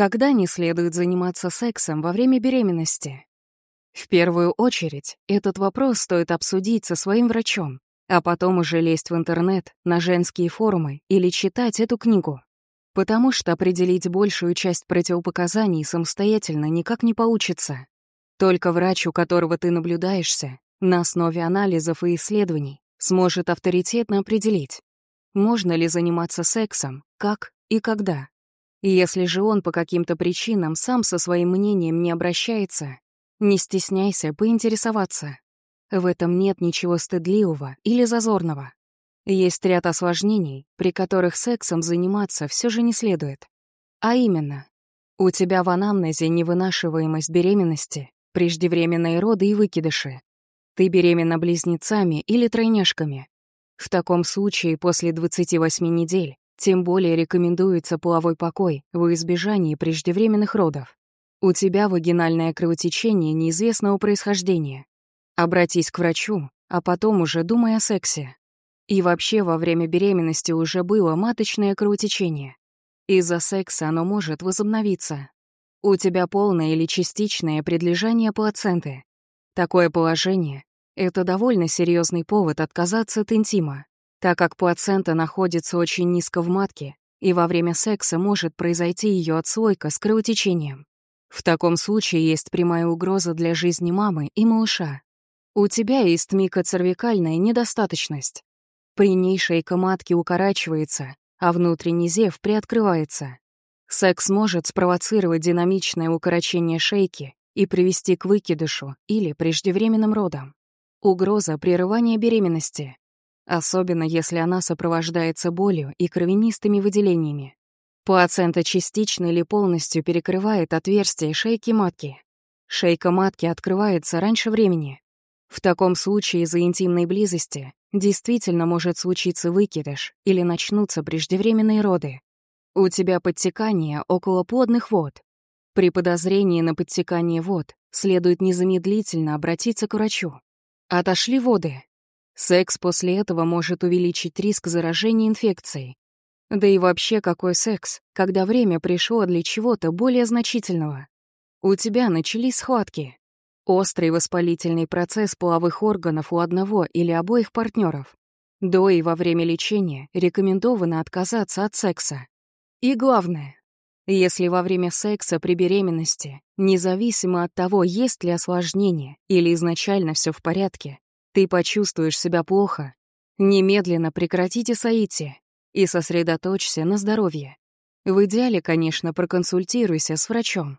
Когда не следует заниматься сексом во время беременности? В первую очередь, этот вопрос стоит обсудить со своим врачом, а потом уже лезть в интернет, на женские форумы или читать эту книгу. Потому что определить большую часть противопоказаний самостоятельно никак не получится. Только врач, у которого ты наблюдаешься, на основе анализов и исследований, сможет авторитетно определить, можно ли заниматься сексом, как и когда. Если же он по каким-то причинам сам со своим мнением не обращается, не стесняйся поинтересоваться. В этом нет ничего стыдливого или зазорного. Есть ряд осложнений, при которых сексом заниматься все же не следует. А именно, у тебя в анамнезе невынашиваемость беременности, преждевременные роды и выкидыши. Ты беременна близнецами или тройняшками. В таком случае после 28 недель тем более рекомендуется половой покой во избежании преждевременных родов. У тебя вагинальное кровотечение неизвестного происхождения. Обратись к врачу, а потом уже думай о сексе. И вообще во время беременности уже было маточное кровотечение. Из-за секса оно может возобновиться. У тебя полное или частичное предлежание плаценты. Такое положение — это довольно серьезный повод отказаться от интима так как плацента находится очень низко в матке, и во время секса может произойти ее отслойка с кровотечением. В таком случае есть прямая угроза для жизни мамы и малыша. У тебя есть микоцервикальная недостаточность. При ней шейка матки укорачивается, а внутренний зев приоткрывается. Секс может спровоцировать динамичное укорочение шейки и привести к выкидышу или преждевременным родам. Угроза прерывания беременности особенно если она сопровождается болью и кровянистыми выделениями. Плацента частично или полностью перекрывает отверстие шейки матки. Шейка матки открывается раньше времени. В таком случае из-за интимной близости действительно может случиться выкидыш или начнутся преждевременные роды. У тебя подтекание около плодных вод. При подозрении на подтекание вод следует незамедлительно обратиться к врачу. Отошли воды. Секс после этого может увеличить риск заражения инфекцией. Да и вообще, какой секс, когда время пришло для чего-то более значительного? У тебя начались схватки. Острый воспалительный процесс половых органов у одного или обоих партнеров. До и во время лечения рекомендовано отказаться от секса. И главное, если во время секса при беременности, независимо от того, есть ли осложнение или изначально все в порядке, ты почувствуешь себя плохо. Немедленно прекратите соитие и сосредоточься на здоровье. В идеале, конечно, проконсультируйся с врачом.